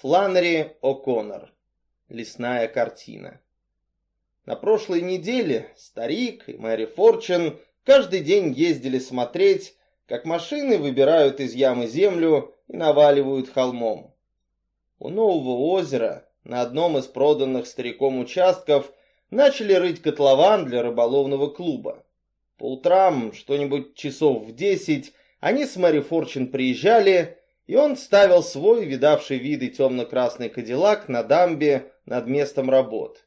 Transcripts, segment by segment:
Фланнери О'Коннор. Лесная картина. На прошлой неделе старик и Мэри Форчин каждый день ездили смотреть, как машины выбирают из ямы землю и наваливают холмом. У нового озера на одном из проданных стариком участков начали рыть котлован для рыболовного клуба. По утрам, что-нибудь часов в десять, они с Мэри Форчин приезжали и он ставил свой, видавший виды темно-красный кадиллак на дамбе над местом работ.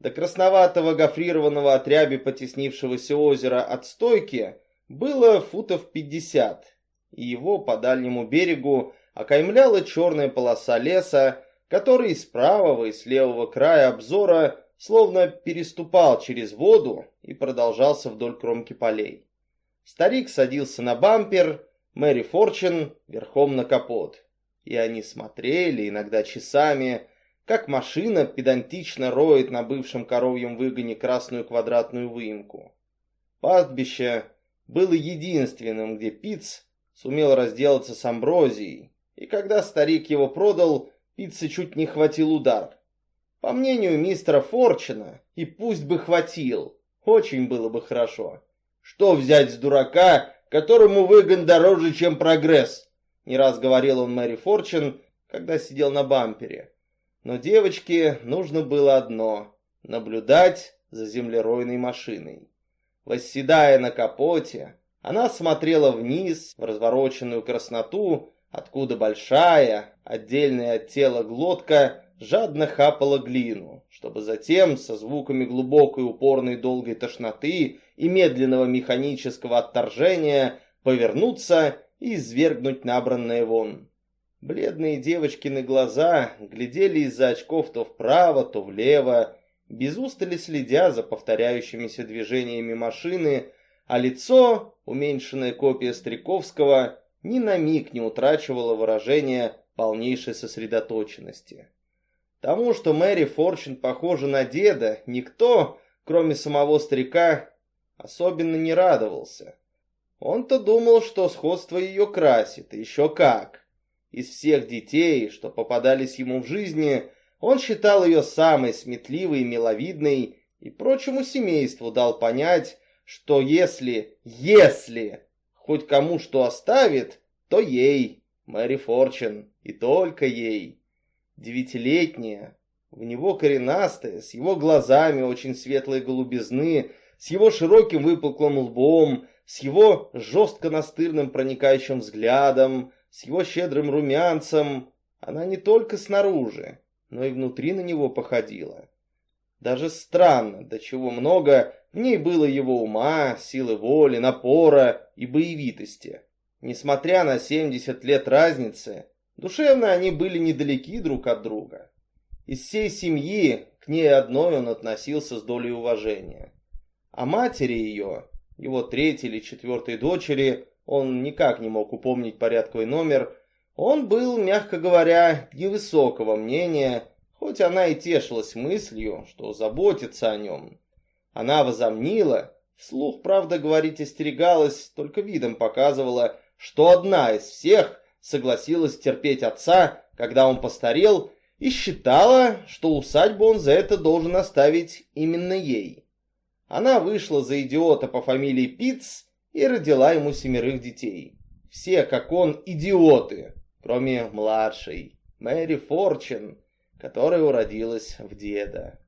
До красноватого гофрированного отряби потеснившегося озера от стойки было футов пятьдесят, и его по дальнему берегу окаймляла черная полоса леса, который с правого и с левого края обзора словно переступал через воду и продолжался вдоль кромки полей. Старик садился на бампер Мэри Форчин верхом на капот. И они смотрели, иногда часами, как машина педантично роет на бывшем коровьем выгоне красную квадратную выемку. Пастбище было единственным, где Пиц сумел разделаться с Амброзией, и когда старик его продал, Пицца чуть не хватил удар. По мнению мистера Форчина, и пусть бы хватил, очень было бы хорошо. Что взять с дурака, которому выгон дороже, чем прогресс. Не раз говорил он Мэри Форчин, когда сидел на бампере. Но девочке нужно было одно — наблюдать за землеройной машиной. Восседая на капоте, она смотрела вниз в развороченную красноту, откуда большая, отдельная от тела глотка, жадно хапала глину, чтобы затем со звуками глубокой упорной долгой тошноты и медленного механического отторжения повернуться и извергнуть набранное вон. Бледные девочкины глаза глядели из-за очков то вправо, то влево, без устали следя за повторяющимися движениями машины, а лицо, уменьшенная копия Стряковского, ни на миг не утрачивало выражение полнейшей сосредоточенности. Тому, что Мэри Форчин похожа на деда, никто, кроме самого старика, особенно не радовался. Он-то думал, что сходство ее красит, еще как. Из всех детей, что попадались ему в жизни, он считал ее самой сметливой и миловидной, и прочему семейству дал понять, что если, если хоть кому что оставит, то ей, Мэри Форчин, и только ей. Девятилетняя, в него коренастая, с его глазами очень светлой голубизны, с его широким выпуклым лбом, с его жестко настырным проникающим взглядом, с его щедрым румянцем, она не только снаружи, но и внутри на него походила. Даже странно, до чего много в ней было его ума, силы воли, напора и боевитости. Несмотря на 70 лет разницы, душевно они были недалеки друг от друга. Из всей семьи к ней одной он относился с долей уважения. А матери ее, его третьей или четвертой дочери, он никак не мог упомнить порядковый номер, он был, мягко говоря, невысокого мнения, хоть она и тешилась мыслью, что заботится о нем. Она возомнила, вслух, правда, говорить остерегалась, только видом показывала, что одна из всех согласилась терпеть отца, когда он постарел, и считала, что усадьбу он за это должен оставить именно ей. Она вышла за идиота по фамилии Питц и родила ему семерых детей. Все, как он, идиоты, кроме младшей, Мэри Форчин, которая уродилась в деда.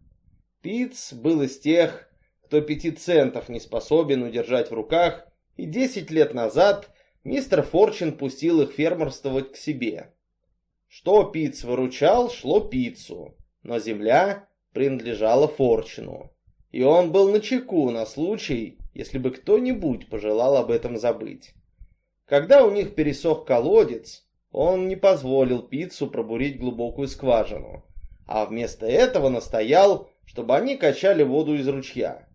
Питц был из тех, кто пяти центов не способен удержать в руках, и десять лет назад мистер Форчин пустил их фермерствовать к себе. Что Питц выручал, шло Питцу, но земля принадлежала Форчину и он был на чеку на случай, если бы кто-нибудь пожелал об этом забыть. Когда у них пересох колодец, он не позволил пиццу пробурить глубокую скважину, а вместо этого настоял, чтобы они качали воду из ручья.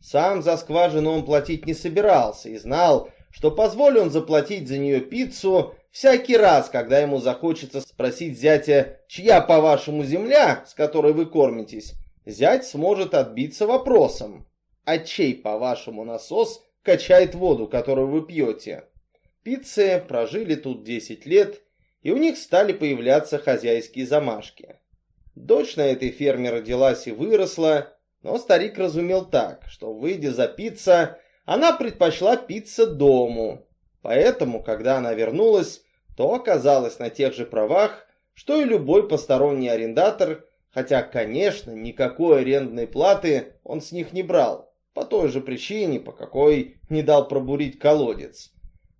Сам за скважину он платить не собирался и знал, что позволил он заплатить за нее пиццу всякий раз, когда ему захочется спросить зятя, чья, по-вашему, земля, с которой вы кормитесь, зять сможет отбиться вопросом, а чей, по-вашему, насос качает воду, которую вы пьете? Пиццы прожили тут 10 лет, и у них стали появляться хозяйские замашки. Дочь на этой ферме родилась и выросла, но старик разумел так, что, выйдя за пицца, она предпочла пицца дому. Поэтому, когда она вернулась, то оказалась на тех же правах, что и любой посторонний арендатор, хотя, конечно, никакой арендной платы он с них не брал, по той же причине, по какой не дал пробурить колодец.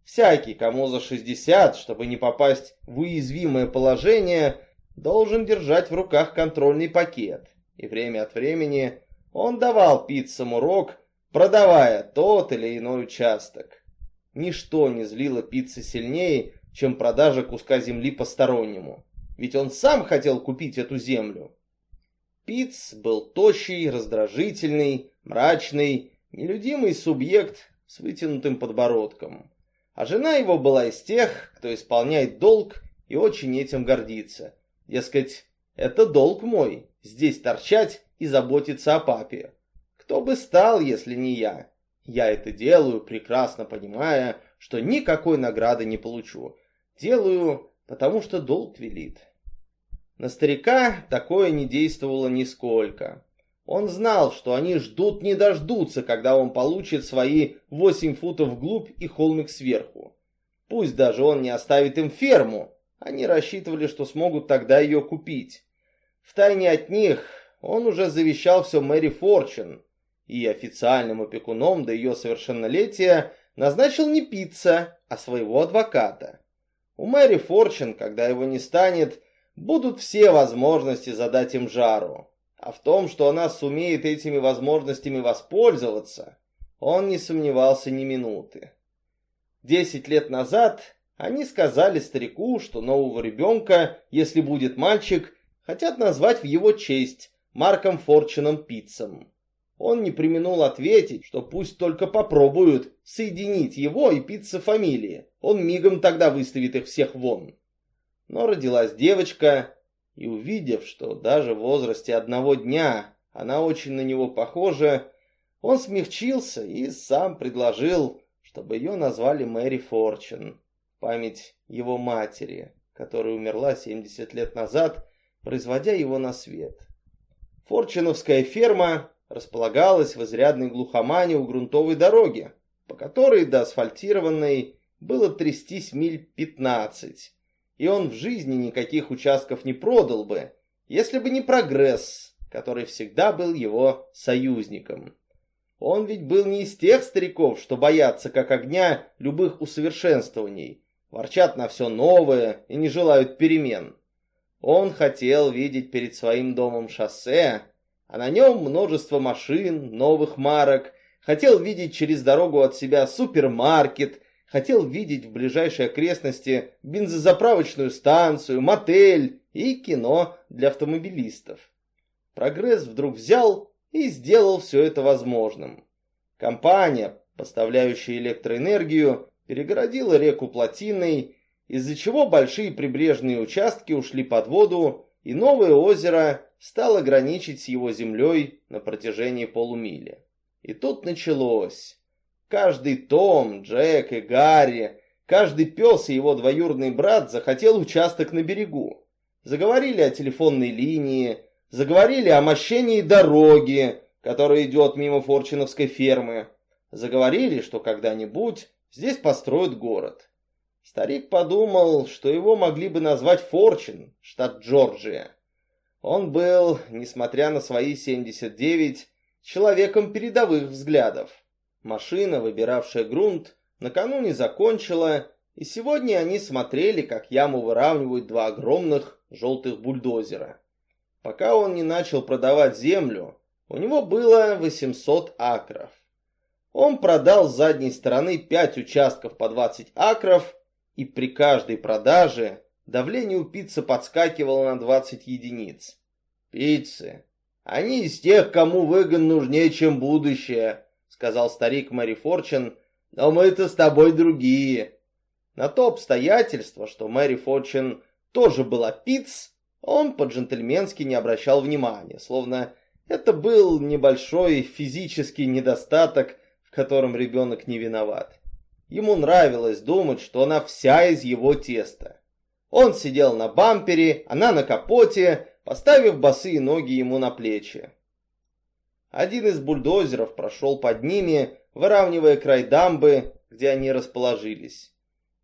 Всякий, кому за 60, чтобы не попасть в уязвимое положение, должен держать в руках контрольный пакет. И время от времени он давал пиццам урок, продавая тот или иной участок. Ничто не злило пиццы сильнее, чем продажа куска земли постороннему. Ведь он сам хотел купить эту землю. Пиц был тощий, раздражительный, мрачный, нелюдимый субъект с вытянутым подбородком. А жена его была из тех, кто исполняет долг и очень этим гордится. Дескать, это долг мой, здесь торчать и заботиться о папе. Кто бы стал, если не я? Я это делаю, прекрасно понимая, что никакой награды не получу. Делаю, потому что долг велит. На старика такое не действовало нисколько. Он знал, что они ждут не дождутся, когда он получит свои восемь футов вглубь и холмик сверху. Пусть даже он не оставит им ферму, они рассчитывали, что смогут тогда ее купить. Втайне от них он уже завещал все Мэри Форчин, и официальным опекуном до ее совершеннолетия назначил не пицца, а своего адвоката. У Мэри Форчин, когда его не станет, будут все возможности задать им жару. А в том, что она сумеет этими возможностями воспользоваться, он не сомневался ни минуты. Десять лет назад они сказали старику, что нового ребенка, если будет мальчик, хотят назвать в его честь Марком Форчином Питцем. Он не применул ответить, что пусть только попробуют соединить его и Питца фамилии. Он мигом тогда выставит их всех вон. Но родилась девочка, и увидев, что даже в возрасте одного дня она очень на него похожа, он смягчился и сам предложил, чтобы ее назвали Мэри Форчин, память его матери, которая умерла 70 лет назад, производя его на свет. Форчиновская ферма располагалась в изрядной глухомане у грунтовой дороги, по которой до асфальтированной было трястись миль 15, и он в жизни никаких участков не продал бы, если бы не прогресс, который всегда был его союзником. Он ведь был не из тех стариков, что боятся как огня любых усовершенствований, ворчат на все новое и не желают перемен. Он хотел видеть перед своим домом шоссе, а на нем множество машин, новых марок, хотел видеть через дорогу от себя супермаркет, хотел видеть в ближайшей окрестности бензозаправочную станцию, мотель и кино для автомобилистов. Прогресс вдруг взял и сделал все это возможным. Компания, поставляющая электроэнергию, перегородила реку Плотиной, из-за чего большие прибрежные участки ушли под воду, и новое озеро стало граничить с его землей на протяжении полумили. И тут началось. Каждый Том, Джек и Гарри, каждый пес и его двоюродный брат захотел участок на берегу. Заговорили о телефонной линии, заговорили о мощении дороги, которая идет мимо Форчиновской фермы. Заговорили, что когда-нибудь здесь построят город. Старик подумал, что его могли бы назвать Форчин, штат Джорджия. Он был, несмотря на свои 79, человеком передовых взглядов. Машина, выбиравшая грунт, накануне закончила, и сегодня они смотрели, как яму выравнивают два огромных желтых бульдозера. Пока он не начал продавать землю, у него было 800 акров. Он продал с задней стороны 5 участков по 20 акров, и при каждой продаже давление у пиццы подскакивало на 20 единиц. Пиццы. Они из тех, кому выгон нужнее, чем будущее сказал старик Мэри Форчин, но мы-то с тобой другие. На то обстоятельство, что Мэри Форчин тоже была пиц, он по-джентльменски не обращал внимания, словно это был небольшой физический недостаток, в котором ребенок не виноват. Ему нравилось думать, что она вся из его теста. Он сидел на бампере, она на капоте, поставив босые ноги ему на плечи. Один из бульдозеров прошел под ними, выравнивая край дамбы, где они расположились.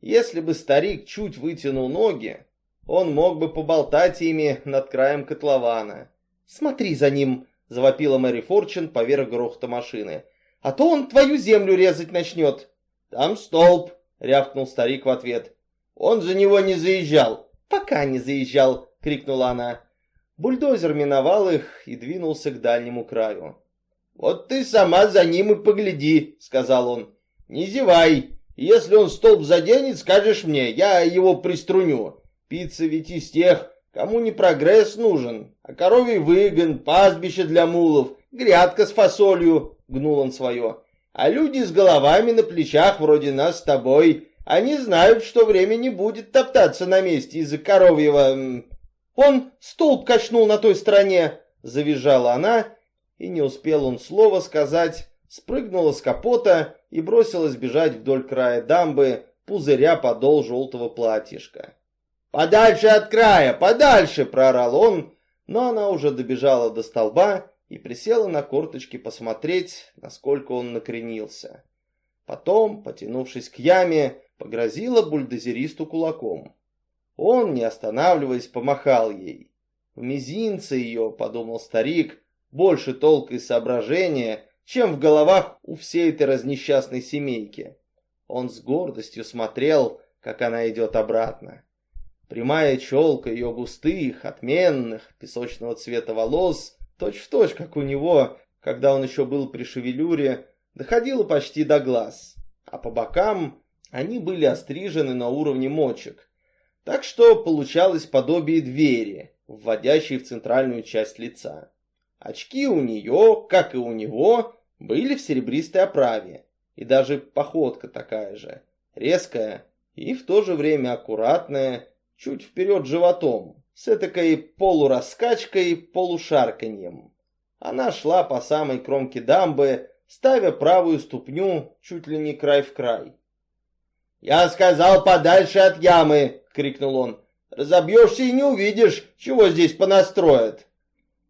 Если бы старик чуть вытянул ноги, он мог бы поболтать ими над краем котлована. «Смотри за ним!» — завопила Мэри Форчин поверх грохота машины. «А то он твою землю резать начнет!» «Там столб!» — рявкнул старик в ответ. «Он за него не заезжал!» «Пока не заезжал!» — крикнула она. Бульдозер миновал их и двинулся к дальнему краю. «Вот ты сама за ним и погляди», — сказал он. «Не зевай. Если он столб заденет, скажешь мне, я его приструню. Пицца ведь из тех, кому не прогресс нужен, а коровий выгон, пастбище для мулов, грядка с фасолью», — гнул он свое. «А люди с головами на плечах вроде нас с тобой, они знают, что время не будет топтаться на месте из-за коровьего...» «Он столб качнул на той стороне», — завизжала она, — и не успел он слова сказать, спрыгнула с капота и бросилась бежать вдоль края дамбы, пузыря подол желтого платьишка. «Подальше от края, подальше!» — проорал он, но она уже добежала до столба и присела на корточки посмотреть, насколько он накренился. Потом, потянувшись к яме, погрозила бульдозеристу кулаком. Он, не останавливаясь, помахал ей. «В мизинце ее», — подумал старик, больше толка и соображения, чем в головах у всей этой разнесчастной семейки. Он с гордостью смотрел, как она идет обратно. Прямая челка ее густых, отменных, песочного цвета волос, точь-в-точь, точь, как у него, когда он еще был при шевелюре, доходила почти до глаз, а по бокам они были острижены на уровне мочек. Так что получалось подобие двери, вводящей в центральную часть лица. Очки у нее, как и у него, были в серебристой оправе. И даже походка такая же. Резкая и в то же время аккуратная, чуть вперед животом, с этакой полураскачкой, полушарканьем. Она шла по самой кромке дамбы, ставя правую ступню чуть ли не край в край. «Я сказал подальше от ямы!» — крикнул он. «Разобьешься и не увидишь, чего здесь понастроят!»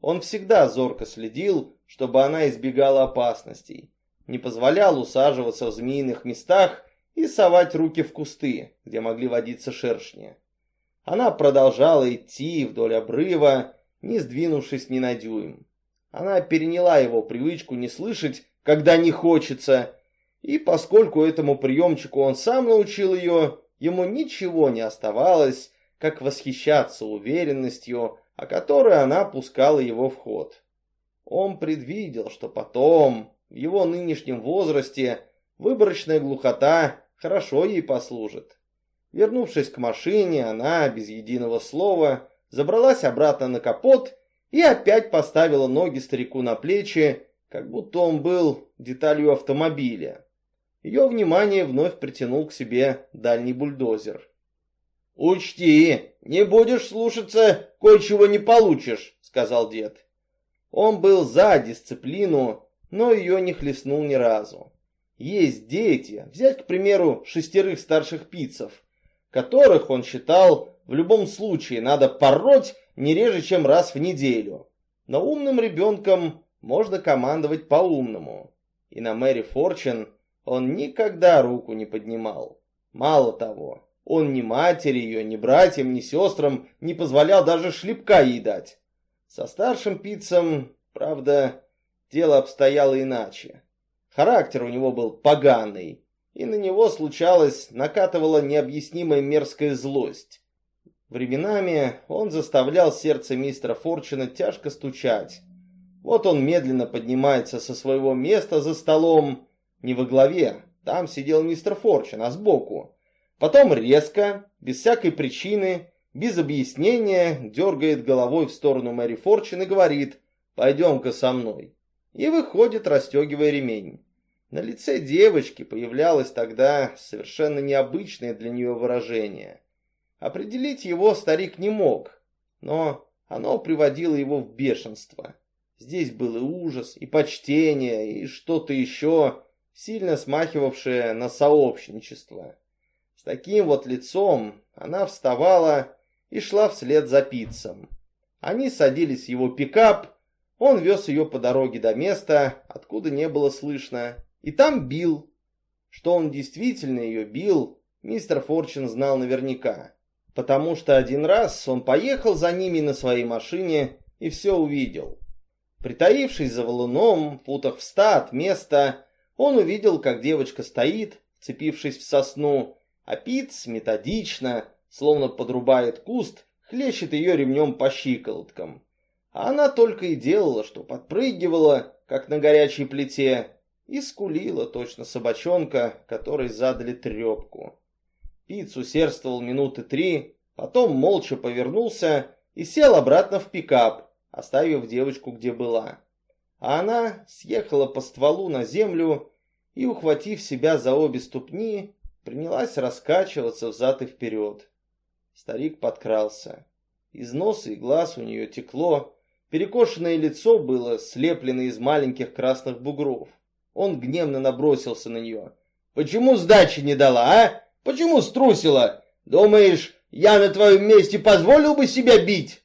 Он всегда зорко следил, чтобы она избегала опасностей, не позволял усаживаться в змеиных местах и совать руки в кусты, где могли водиться шершни. Она продолжала идти вдоль обрыва, не сдвинувшись ни на дюйм. Она переняла его привычку не слышать, когда не хочется, и поскольку этому приемчику он сам научил ее, ему ничего не оставалось, как восхищаться уверенностью, о которой она пускала его в ход. Он предвидел, что потом, в его нынешнем возрасте, выборочная глухота хорошо ей послужит. Вернувшись к машине, она, без единого слова, забралась обратно на капот и опять поставила ноги старику на плечи, как будто он был деталью автомобиля. Ее внимание вновь притянул к себе дальний бульдозер. «Учти, не будешь слушаться, кое-чего не получишь», — сказал дед. Он был за дисциплину, но ее не хлестнул ни разу. Есть дети, взять, к примеру, шестерых старших пиццев, которых он считал в любом случае надо пороть не реже, чем раз в неделю. Но умным ребенком можно командовать по-умному. И на Мэри Форчин он никогда руку не поднимал. Мало того, он ни матери ее, ни братьям, ни сестрам не позволял даже шлепка ей дать. Со старшим пиццем, правда, дело обстояло иначе. Характер у него был поганый, и на него случалось, накатывала необъяснимая мерзкая злость. Временами он заставлял сердце мистера Форчина тяжко стучать. Вот он медленно поднимается со своего места за столом, не во главе, там сидел мистер Форчин, а сбоку. Потом резко, без всякой причины, без объяснения, дергает головой в сторону Мэри Форчин и говорит «Пойдем-ка со мной». И выходит, расстегивая ремень. На лице девочки появлялось тогда совершенно необычное для нее выражение. Определить его старик не мог, но оно приводило его в бешенство. Здесь был и ужас, и почтение, и что-то еще, сильно смахивавшее на сообщничество. С таким вот лицом она вставала и шла вслед за Питцем. Они садились в его пикап, он вез ее по дороге до места, откуда не было слышно, и там бил. Что он действительно ее бил, мистер Форчин знал наверняка, потому что один раз он поехал за ними на своей машине и все увидел. Притаившись за валуном, футах в ста от места, он увидел, как девочка стоит, цепившись в сосну, а Питц методично, словно подрубает куст, хлещет ее ремнем по щиколоткам. А она только и делала, что подпрыгивала, как на горячей плите, и скулила точно собачонка, которой задали трепку. Пиц усердствовал минуты три, потом молча повернулся и сел обратно в пикап, оставив девочку где была. А она съехала по стволу на землю и, ухватив себя за обе ступни, принялась раскачиваться взад и вперед. Старик подкрался. Из носа и глаз у нее текло, перекошенное лицо было слеплено из маленьких красных бугров. Он гневно набросился на нее. «Почему сдачи не дала, а? Почему струсила? Думаешь, я на твоем месте позволил бы себя бить?»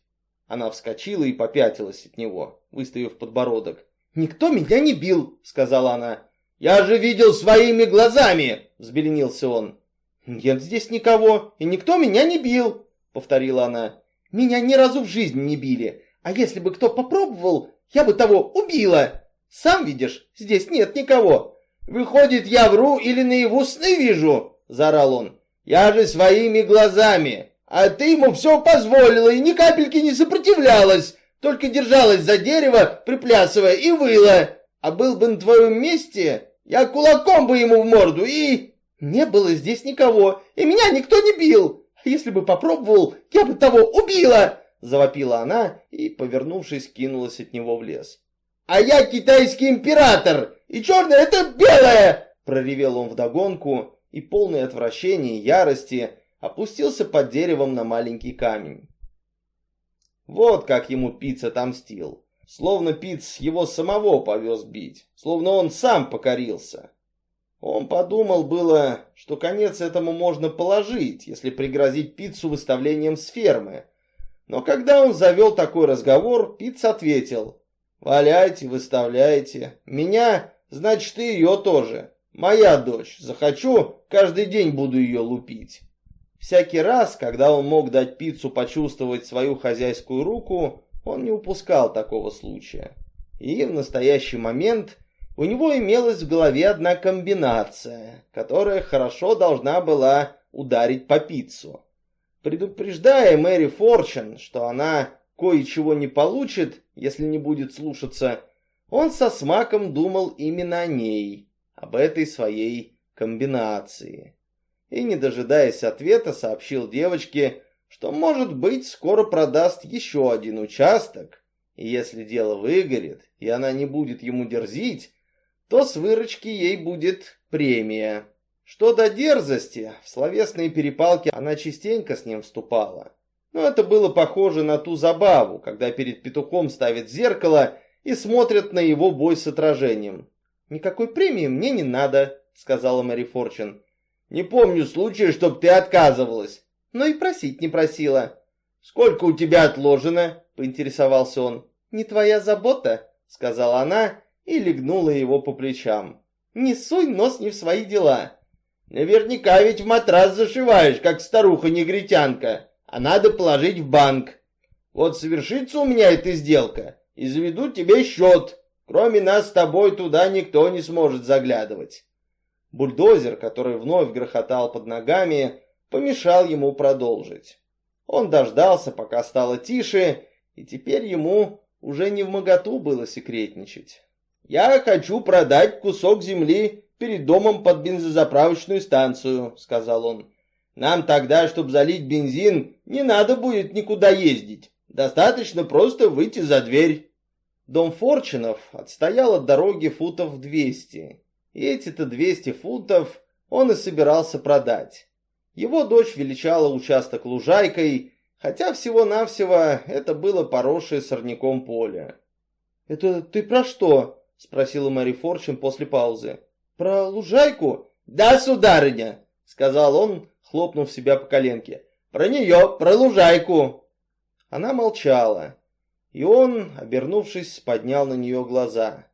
Она вскочила и попятилась от него, выставив подбородок. «Никто меня не бил», — сказала она. «Я же видел своими глазами!» — взбеленился он. «Нет здесь никого, и никто меня не бил», — повторила она. «Меня ни разу в жизни не били, а если бы кто попробовал, я бы того убила. Сам видишь, здесь нет никого». «Выходит, я вру или наяву сны вижу?» — заорал он. «Я же своими глазами, а ты ему все позволила и ни капельки не сопротивлялась, только держалась за дерево, приплясывая, и выла. А был бы на твоем месте, я кулаком бы ему в морду и... Не было здесь никого, и меня никто не бил. А если бы попробовал, я бы того убила!» Завопила она и, повернувшись, кинулась от него в лес. «А я китайский император, и черное это белое!» Проревел он вдогонку и, полное отвращения и ярости, опустился под деревом на маленький камень. Вот как ему Пиц отомстил. Словно Пиц его самого повез бить, словно он сам покорился. Он подумал было, что конец этому можно положить, если пригрозить Пиццу выставлением с фермы. Но когда он завел такой разговор, Пиц ответил, «Валяйте, выставляйте. Меня, значит, и ее тоже. Моя дочь. Захочу, каждый день буду ее лупить». Всякий раз, когда он мог дать Пиццу почувствовать свою хозяйскую руку, он не упускал такого случая. И в настоящий момент у него имелась в голове одна комбинация, которая хорошо должна была ударить по Пиццу. Предупреждая Мэри Форчин, что она кое-чего не получит, если не будет слушаться, он со смаком думал именно о ней, об этой своей комбинации и, не дожидаясь ответа, сообщил девочке, что, может быть, скоро продаст еще один участок, и если дело выгорит, и она не будет ему дерзить, то с выручки ей будет премия. Что до дерзости, в словесные перепалки она частенько с ним вступала. Но это было похоже на ту забаву, когда перед петухом ставят зеркало и смотрят на его бой с отражением. «Никакой премии мне не надо», — сказала Мэри Форчин. Не помню случая, чтоб ты отказывалась. Но и просить не просила. Сколько у тебя отложено? Поинтересовался он. Не твоя забота, сказала она и легнула его по плечам. Не суй нос не в свои дела. Наверняка ведь в матрас зашиваешь, как старуха-негритянка, а надо положить в банк. Вот совершится у меня эта сделка, и заведу тебе счет. Кроме нас с тобой туда никто не сможет заглядывать. Бульдозер, который вновь грохотал под ногами, помешал ему продолжить. Он дождался, пока стало тише, и теперь ему уже не в моготу было секретничать. «Я хочу продать кусок земли перед домом под бензозаправочную станцию», — сказал он. «Нам тогда, чтобы залить бензин, не надо будет никуда ездить. Достаточно просто выйти за дверь». Дом Форчинов отстоял от дороги футов двести. И эти-то 200 фунтов он и собирался продать. Его дочь величала участок лужайкой, хотя всего-навсего это было поросшее сорняком поле. «Это ты про что?» — спросила Мэри Форчин после паузы. «Про лужайку?» «Да, сударыня!» — сказал он, хлопнув себя по коленке. «Про нее, про лужайку!» Она молчала, и он, обернувшись, поднял на нее глаза.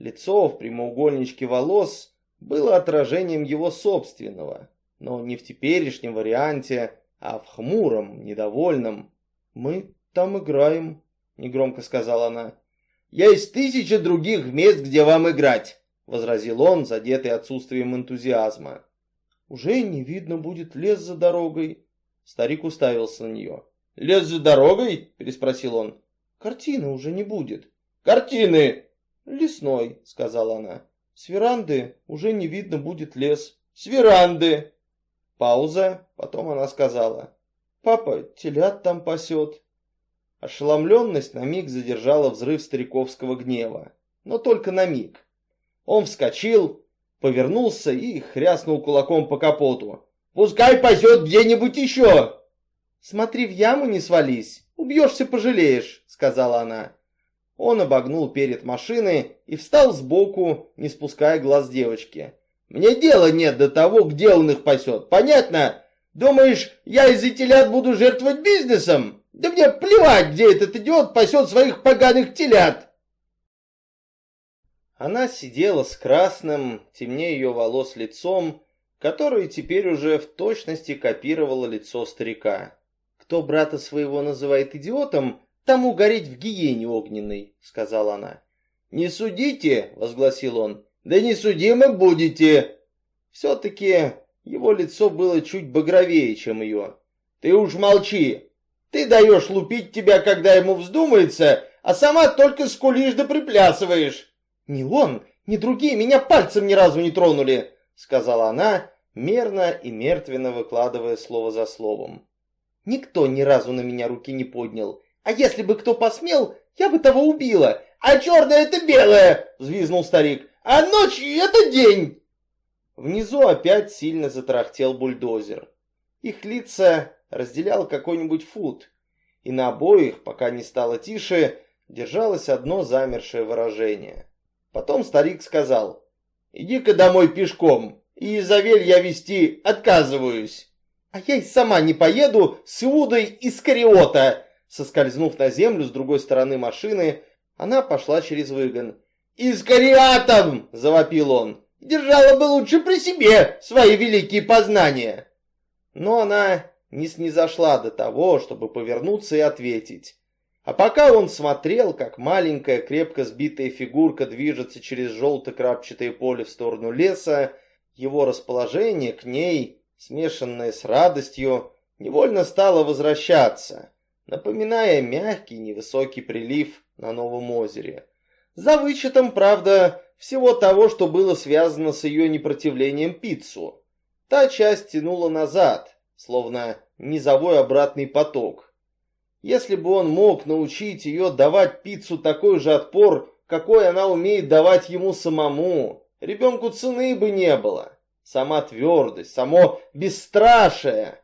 Лицо в прямоугольничке волос было отражением его собственного, но не в теперешнем варианте, а в хмуром, недовольном. «Мы там играем», — негромко сказала она. «Есть тысяча других мест, где вам играть», — возразил он, задетый отсутствием энтузиазма. «Уже не видно будет лес за дорогой». Старик уставился на нее. «Лес за дорогой?» — переспросил он. «Картины уже не будет». «Картины!» «Лесной», — сказала она. «С веранды уже не видно будет лес». «С веранды!» Пауза, потом она сказала. «Папа телят там пасет». Ошеломленность на миг задержала взрыв стариковского гнева. Но только на миг. Он вскочил, повернулся и хряснул кулаком по капоту. «Пускай пасет где-нибудь еще!» «Смотри, в яму не свались, убьешься, пожалеешь», — сказала она. Он обогнул перед машиной и встал сбоку, не спуская глаз девочки. «Мне дела нет до того, где он их пасет, понятно? Думаешь, я из-за телят буду жертвовать бизнесом? Да мне плевать, где этот идиот пасет своих поганых телят!» Она сидела с красным, темнее ее волос лицом, которое теперь уже в точности копировало лицо старика. Кто брата своего называет идиотом, тому гореть в гиене огненной», — сказала она. «Не судите», — возгласил он, — «да не судимы будете». Все-таки его лицо было чуть багровее, чем ее. «Ты уж молчи. Ты даешь лупить тебя, когда ему вздумается, а сама только скулишь да приплясываешь». «Ни он, ни другие меня пальцем ни разу не тронули», — сказала она, мерно и мертвенно выкладывая слово за словом. «Никто ни разу на меня руки не поднял, а если бы кто посмел, я бы того убила. А черное это белое!» — взвизнул старик. «А ночь — это день!» Внизу опять сильно затрахтел бульдозер. Их лица разделял какой-нибудь фут, и на обоих, пока не стало тише, держалось одно замершее выражение. Потом старик сказал, «Иди-ка домой пешком, и Изавель я вести отказываюсь». «А я и сама не поеду с Иудой из Кариота!» Соскользнув на землю с другой стороны машины, она пошла через выгон. «Искариатом!» — завопил он. «Держала бы лучше при себе свои великие познания!» Но она не снизошла до того, чтобы повернуться и ответить. А пока он смотрел, как маленькая, крепко сбитая фигурка движется через желто-крапчатое поле в сторону леса, его расположение к ней, смешанное с радостью, невольно стало возвращаться, напоминая мягкий невысокий прилив на Новом озере. За вычетом, правда, всего того, что было связано с ее непротивлением пиццу. Та часть тянула назад, словно низовой обратный поток, если бы он мог научить ее давать пиццу такой же отпор, какой она умеет давать ему самому, ребенку цены бы не было. Сама твердость, само бесстрашие.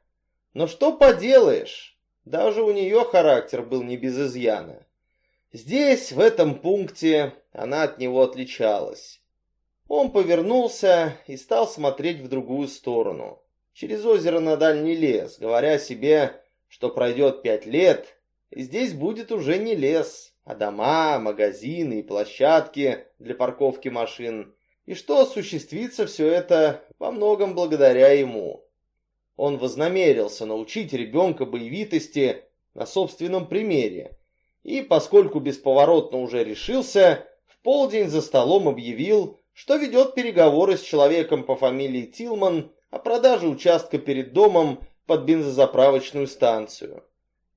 Но что поделаешь, даже у нее характер был не без изъяна. Здесь, в этом пункте, она от него отличалась. Он повернулся и стал смотреть в другую сторону, через озеро на дальний лес, говоря себе что пройдет пять лет, и здесь будет уже не лес, а дома, магазины и площадки для парковки машин, и что осуществится все это во многом благодаря ему. Он вознамерился научить ребенка боевитости на собственном примере, и, поскольку бесповоротно уже решился, в полдень за столом объявил, что ведет переговоры с человеком по фамилии Тилман о продаже участка перед домом под бензозаправочную станцию.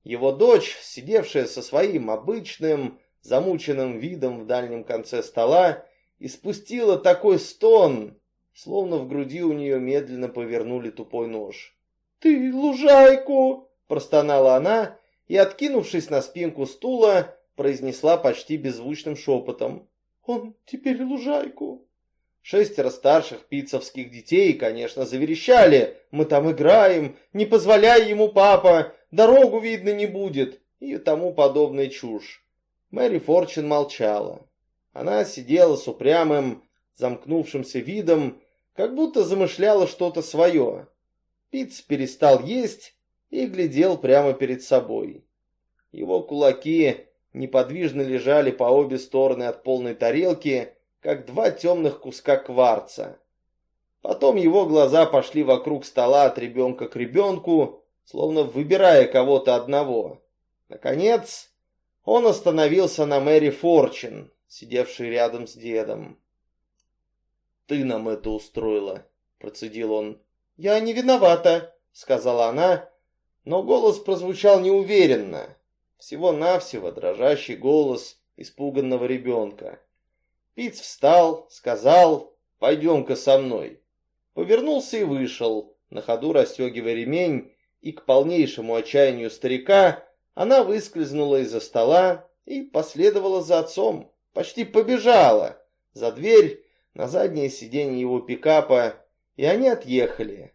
Его дочь, сидевшая со своим обычным, замученным видом в дальнем конце стола, испустила такой стон, словно в груди у нее медленно повернули тупой нож. «Ты лужайку!» – простонала она и, откинувшись на спинку стула, произнесла почти беззвучным шепотом. «Он теперь лужайку!» Шестеро старших пиццевских детей, конечно, заверещали. «Мы там играем, не позволяй ему, папа, дорогу видно не будет» и тому подобная чушь. Мэри Форчин молчала. Она сидела с упрямым, замкнувшимся видом, как будто замышляла что-то свое. Пиц перестал есть и глядел прямо перед собой. Его кулаки неподвижно лежали по обе стороны от полной тарелки, как два темных куска кварца. Потом его глаза пошли вокруг стола от ребенка к ребенку, словно выбирая кого-то одного. Наконец, он остановился на Мэри Форчин, сидевшей рядом с дедом. «Ты нам это устроила», — процедил он. «Я не виновата», — сказала она, но голос прозвучал неуверенно. Всего-навсего дрожащий голос испуганного ребенка. Пиц встал, сказал «Пойдем-ка со мной». Повернулся и вышел, на ходу расстегивая ремень, и к полнейшему отчаянию старика она выскользнула из-за стола и последовала за отцом, почти побежала за дверь на заднее сиденье его пикапа, и они отъехали.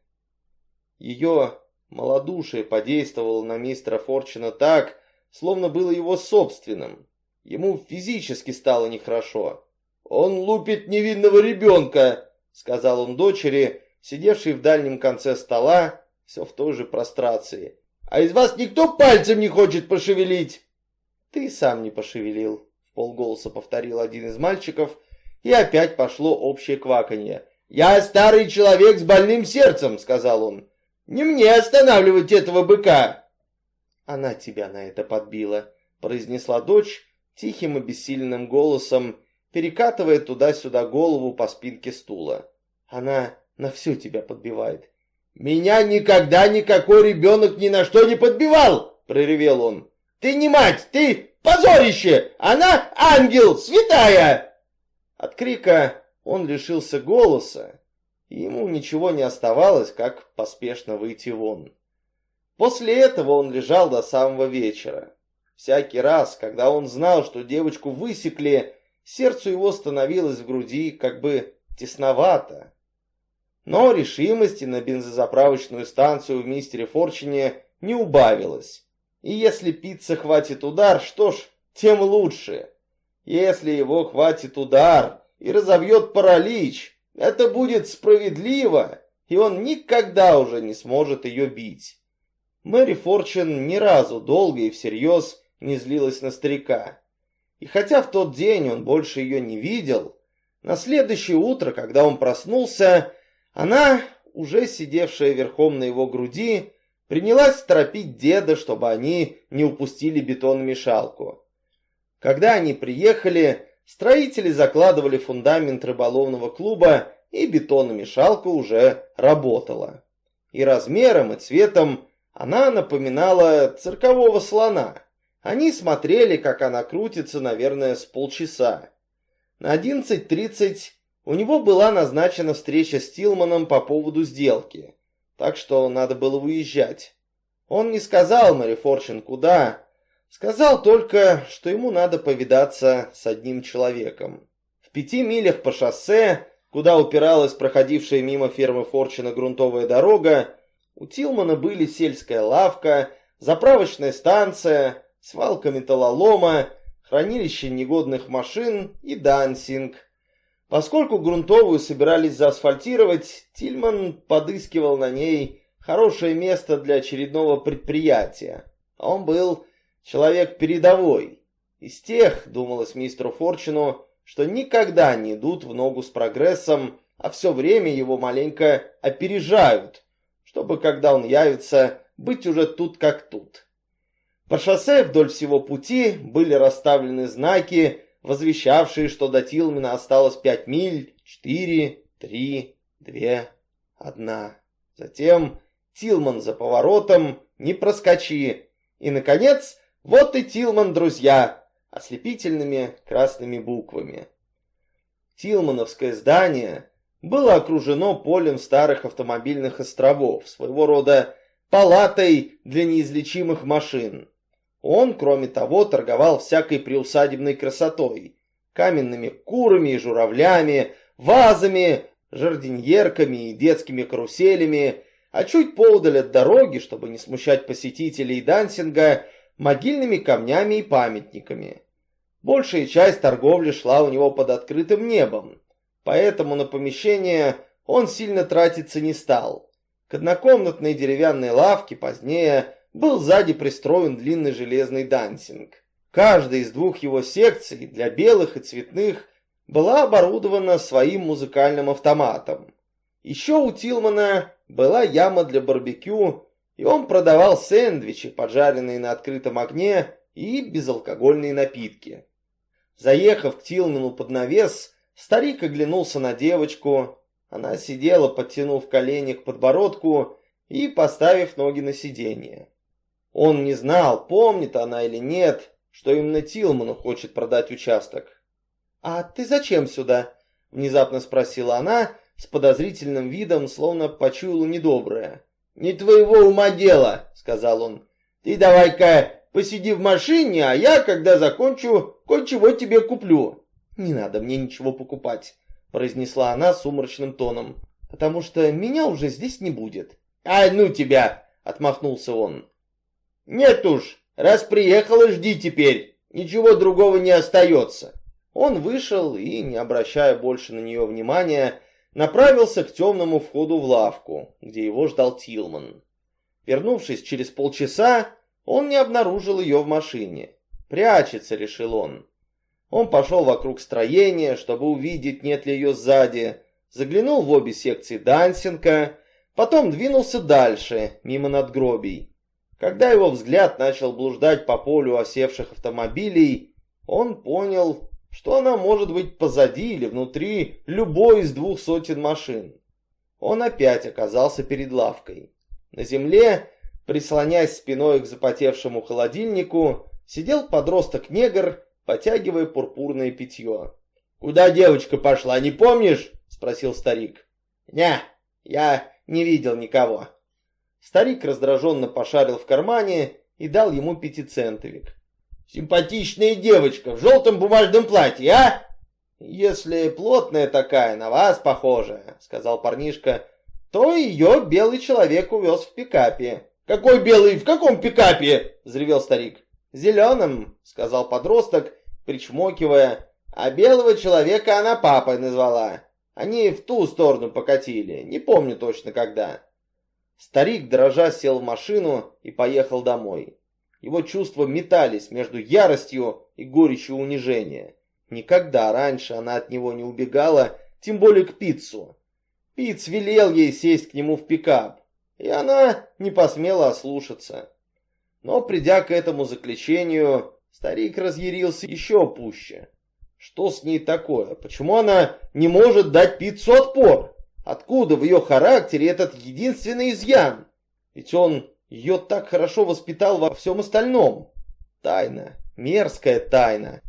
Ее малодушие подействовало на мистера Форчина так, словно было его собственным. Ему физически стало нехорошо. «Он лупит невинного ребенка», — сказал он дочери, сидевшей в дальнем конце стола, все в той же прострации. «А из вас никто пальцем не хочет пошевелить?» «Ты сам не пошевелил», — полголоса повторил один из мальчиков, и опять пошло общее кваканье. «Я старый человек с больным сердцем», — сказал он. «Не мне останавливать этого быка». Она тебя на это подбила, произнесла дочь тихим и бессильным голосом, перекатывая туда-сюда голову по спинке стула. Она на все тебя подбивает. «Меня никогда никакой ребенок ни на что не подбивал!» — проревел он. «Ты не мать, ты позорище! Она ангел, святая!» От крика он лишился голоса, и ему ничего не оставалось, как поспешно выйти вон. После этого он лежал до самого вечера. Всякий раз, когда он знал, что девочку высекли, сердцу его становилось в груди как бы тесновато. Но решимости на бензозаправочную станцию в мистере Форчине не убавилось. И если пицца хватит удар, что ж, тем лучше. Если его хватит удар и разовьет паралич, это будет справедливо, и он никогда уже не сможет ее бить. Мэри Форчин ни разу долго и всерьез не злилась на старика. И хотя в тот день он больше ее не видел, на следующее утро, когда он проснулся, она, уже сидевшая верхом на его груди, принялась торопить деда, чтобы они не упустили бетономешалку. Когда они приехали, строители закладывали фундамент рыболовного клуба, и бетономешалка уже работала. И размером, и цветом она напоминала циркового слона. Они смотрели, как она крутится, наверное, с полчаса. На 11.30 у него была назначена встреча с Тилманом по поводу сделки, так что надо было уезжать. Он не сказал Мэри Форчин куда, сказал только, что ему надо повидаться с одним человеком. В пяти милях по шоссе, куда упиралась проходившая мимо фермы Форчина грунтовая дорога, у Тилмана были сельская лавка, заправочная станция, свалка металлолома, хранилище негодных машин и дансинг. Поскольку грунтовую собирались заасфальтировать, Тильман подыскивал на ней хорошее место для очередного предприятия. Он был человек передовой. Из тех, думалось мистеру Форчину, что никогда не идут в ногу с прогрессом, а все время его маленько опережают, чтобы, когда он явится, быть уже тут как тут. По шоссе вдоль всего пути были расставлены знаки, возвещавшие, что до Тилмена осталось пять миль, четыре, три, две, одна. Затем Тилман за поворотом, не проскочи. И, наконец, вот и Тилман, друзья, ослепительными красными буквами. Тилмановское здание было окружено полем старых автомобильных островов, своего рода палатой для неизлечимых машин. Он, кроме того, торговал всякой приусадебной красотой, каменными курами и журавлями, вазами, жардиньерками и детскими каруселями, а чуть поудаль от дороги, чтобы не смущать посетителей дансинга, могильными камнями и памятниками. Большая часть торговли шла у него под открытым небом, поэтому на помещение он сильно тратиться не стал. К однокомнатной деревянной лавке позднее был сзади пристроен длинный железный дансинг. Каждая из двух его секций для белых и цветных была оборудована своим музыкальным автоматом. Еще у Тилмана была яма для барбекю, и он продавал сэндвичи, поджаренные на открытом огне, и безалкогольные напитки. Заехав к Тилману под навес, старик оглянулся на девочку. Она сидела, подтянув колени к подбородку и поставив ноги на сиденье. Он не знал, помнит она или нет, что именно Тилману хочет продать участок. «А ты зачем сюда?» — внезапно спросила она с подозрительным видом, словно почуяла недоброе. «Не твоего ума дело», — сказал он. «Ты давай-ка посиди в машине, а я, когда закончу, кое-чего тебе куплю». «Не надо мне ничего покупать», — произнесла она сумрачным тоном, «потому что меня уже здесь не будет». «А ну тебя!» — отмахнулся он. «Нет уж, раз приехала, жди теперь, ничего другого не остается». Он вышел и, не обращая больше на нее внимания, направился к темному входу в лавку, где его ждал Тилман. Вернувшись через полчаса, он не обнаружил ее в машине. «Прячется», — решил он. Он пошел вокруг строения, чтобы увидеть, нет ли ее сзади, заглянул в обе секции Дансинга, потом двинулся дальше, мимо надгробий. Когда его взгляд начал блуждать по полю осевших автомобилей, он понял, что она может быть позади или внутри любой из двух сотен машин. Он опять оказался перед лавкой. На земле, прислонясь спиной к запотевшему холодильнику, сидел подросток-негр, потягивая пурпурное питье. «Куда девочка пошла, не помнишь?» — спросил старик. «Не, я не видел никого». Старик раздраженно пошарил в кармане и дал ему пятицентовик. Симпатичная девочка в желтом бумажном платье, а? Если плотная такая, на вас похожая, сказал парнишка, то ее белый человек увез в пикапе. Какой белый? В каком пикапе? Взревел старик. Зеленым, сказал подросток, причмокивая, а белого человека она папой назвала. Они в ту сторону покатили, не помню точно когда. Старик, дрожа, сел в машину и поехал домой. Его чувства метались между яростью и горечью унижения. Никогда раньше она от него не убегала, тем более к Пиццу. Пиц велел ей сесть к нему в пикап, и она не посмела ослушаться. Но придя к этому заключению, старик разъярился еще пуще. Что с ней такое? Почему она не может дать Пиццу отпор? Откуда в ее характере этот единственный изъян? Ведь он ее так хорошо воспитал во всем остальном. Тайна, мерзкая тайна.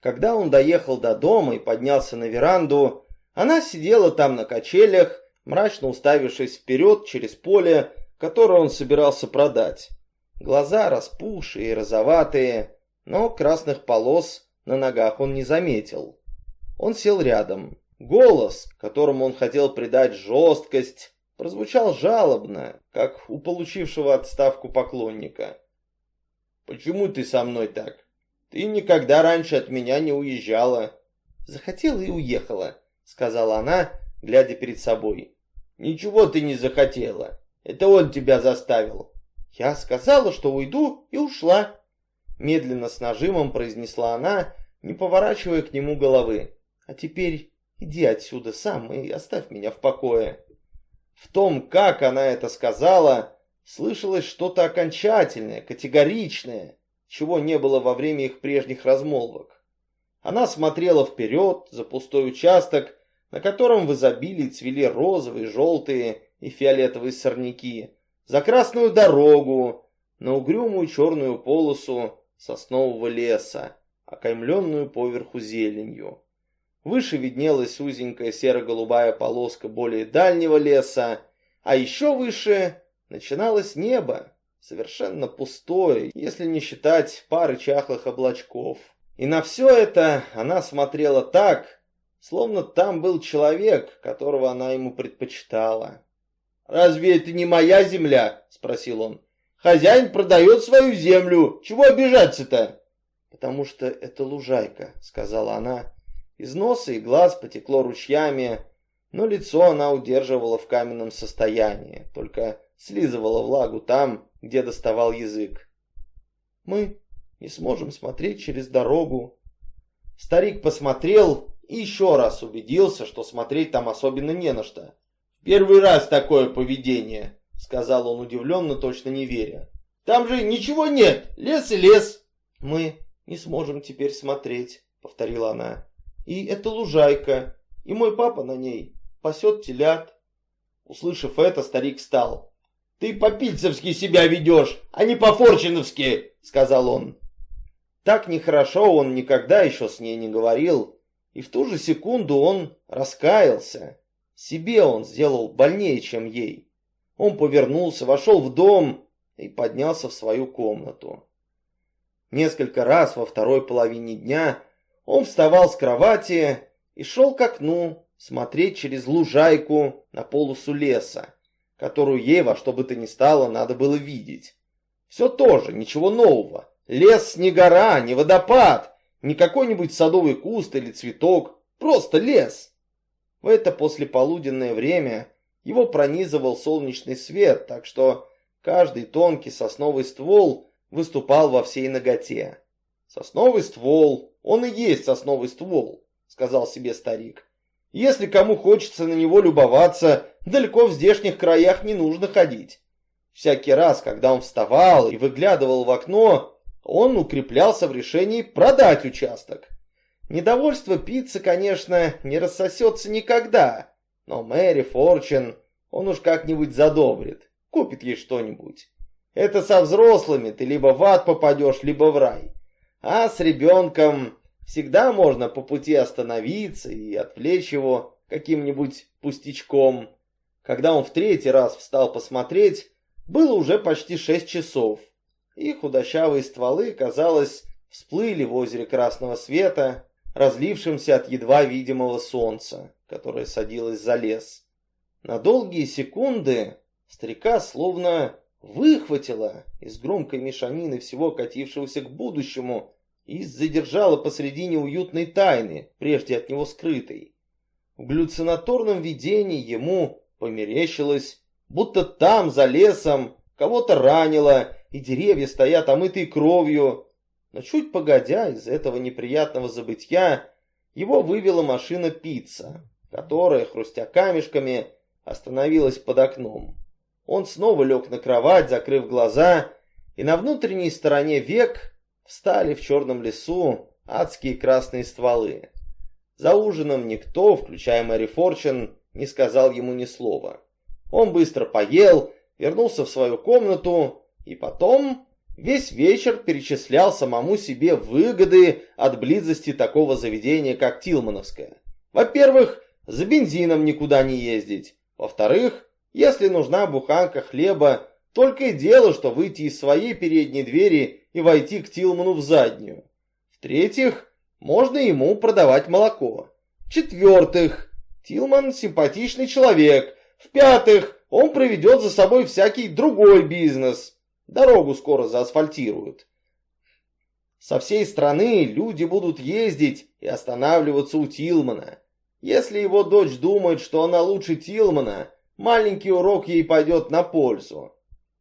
Когда он доехал до дома и поднялся на веранду, она сидела там на качелях, мрачно уставившись вперед через поле, которое он собирался продать. Глаза распухшие и розоватые, но красных полос на ногах он не заметил. Он сел рядом. Голос, которому он хотел придать жесткость, прозвучал жалобно, как у получившего отставку поклонника. «Почему ты со мной так? Ты никогда раньше от меня не уезжала». «Захотела и уехала», — сказала она, глядя перед собой. «Ничего ты не захотела. Это он тебя заставил». «Я сказала, что уйду, и ушла», — медленно с нажимом произнесла она, не поворачивая к нему головы. «А теперь иди отсюда сам и оставь меня в покое». В том, как она это сказала, слышалось что-то окончательное, категоричное, чего не было во время их прежних размолвок. Она смотрела вперед, за пустой участок, на котором в изобилии цвели розовые, желтые и фиолетовые сорняки, за красную дорогу, на угрюмую черную полосу соснового леса, окаймленную поверху зеленью. Выше виднелась узенькая серо-голубая полоска более дальнего леса, а еще выше начиналось небо, совершенно пустое, если не считать пары чахлых облачков. И на все это она смотрела так, словно там был человек, которого она ему предпочитала. «Разве это не моя земля?» — спросил он. «Хозяин продает свою землю. Чего обижаться-то?» «Потому что это лужайка», — сказала она, из носа и глаз потекло ручьями. но лицо она удерживала в каменном состоянии, только слизывала влагу там, где доставал язык. «Мы не сможем смотреть через дорогу». Старик посмотрел и еще раз убедился, что смотреть там особенно не на что. «Первый раз такое поведение», — сказал он удивленно, точно не веря. «Там же ничего нет, лес и лес». «Мы не сможем теперь смотреть», — повторила она. «И это лужайка, и мой папа на ней пасет телят». Услышав это, старик встал. «Ты по-пильцевски себя ведешь, а не по-форчиновски», — сказал он. Так нехорошо он никогда еще с ней не говорил, и в ту же секунду он раскаялся. Себе он сделал больнее, чем ей. Он повернулся, вошел в дом и поднялся в свою комнату. Несколько раз во второй половине дня он вставал с кровати и шел к окну смотреть через лужайку на полосу леса, которую ей во что бы то ни стало надо было видеть. Все тоже, ничего нового. Лес не гора, не водопад, не какой-нибудь садовый куст или цветок, просто лес. В это послеполуденное время его пронизывал солнечный свет, так что каждый тонкий сосновый ствол выступал во всей ноготе. «Сосновый ствол, он и есть сосновый ствол», — сказал себе старик. «Если кому хочется на него любоваться, далеко в здешних краях не нужно ходить». Всякий раз, когда он вставал и выглядывал в окно, он укреплялся в решении продать участок. Недовольство пиццы, конечно, не рассосется никогда, но Мэри Форчин он уж как-нибудь задобрит, купит ей что-нибудь. Это со взрослыми ты либо в ад попадешь, либо в рай. А с ребенком всегда можно по пути остановиться и отвлечь его каким-нибудь пустячком. Когда он в третий раз встал посмотреть, было уже почти шесть часов и худощавые стволы, казалось, всплыли в озере красного света, разлившемся от едва видимого солнца, которое садилось за лес. На долгие секунды старика словно выхватила из громкой мешанины всего катившегося к будущему и задержала посредине уютной тайны, прежде от него скрытой. В галлюцинаторном видении ему померещилось, будто там, за лесом, кого-то ранило, и деревья стоят омытые кровью. Но чуть погодя из этого неприятного забытья, его вывела машина пицца, которая, хрустя камешками, остановилась под окном. Он снова лег на кровать, закрыв глаза, и на внутренней стороне век встали в черном лесу адские красные стволы. За ужином никто, включая Мэри Форчин, не сказал ему ни слова. Он быстро поел, вернулся в свою комнату и потом весь вечер перечислял самому себе выгоды от близости такого заведения, как Тилмановское. Во-первых, за бензином никуда не ездить. Во-вторых, если нужна буханка хлеба, только и дело, что выйти из своей передней двери и войти к Тилману в заднюю. В-третьих, можно ему продавать молоко. В-четвертых, Тилман симпатичный человек. В-пятых, он проведет за собой всякий другой бизнес. Дорогу скоро заасфальтируют. Со всей страны люди будут ездить и останавливаться у Тилмана. Если его дочь думает, что она лучше Тилмана, маленький урок ей пойдет на пользу.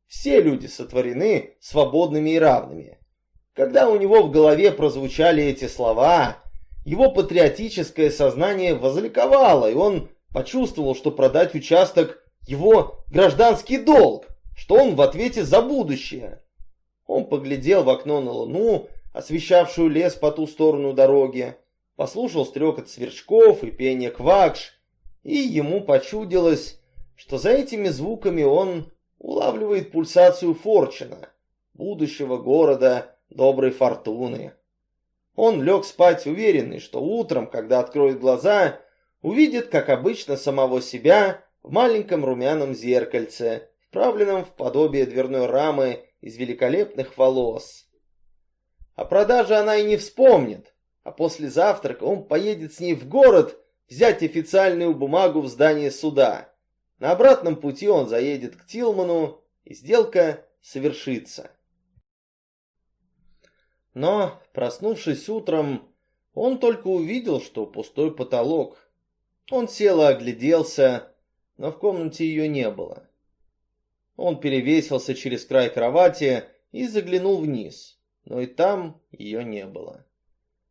Все люди сотворены свободными и равными. Когда у него в голове прозвучали эти слова, его патриотическое сознание возликовало, и он почувствовал, что продать участок – его гражданский долг что он в ответе за будущее. Он поглядел в окно на луну, освещавшую лес по ту сторону дороги, послушал стрекот сверчков и пение квакш, и ему почудилось, что за этими звуками он улавливает пульсацию Форчина, будущего города доброй фортуны. Он лег спать уверенный, что утром, когда откроет глаза, увидит, как обычно, самого себя в маленьком румяном зеркальце, вправленном в подобие дверной рамы из великолепных волос. О продаже она и не вспомнит, а после завтрака он поедет с ней в город взять официальную бумагу в здание суда. На обратном пути он заедет к Тилману, и сделка совершится. Но, проснувшись утром, он только увидел, что пустой потолок. Он сел и огляделся, но в комнате ее не было. Он перевесился через край кровати и заглянул вниз, но и там ее не было.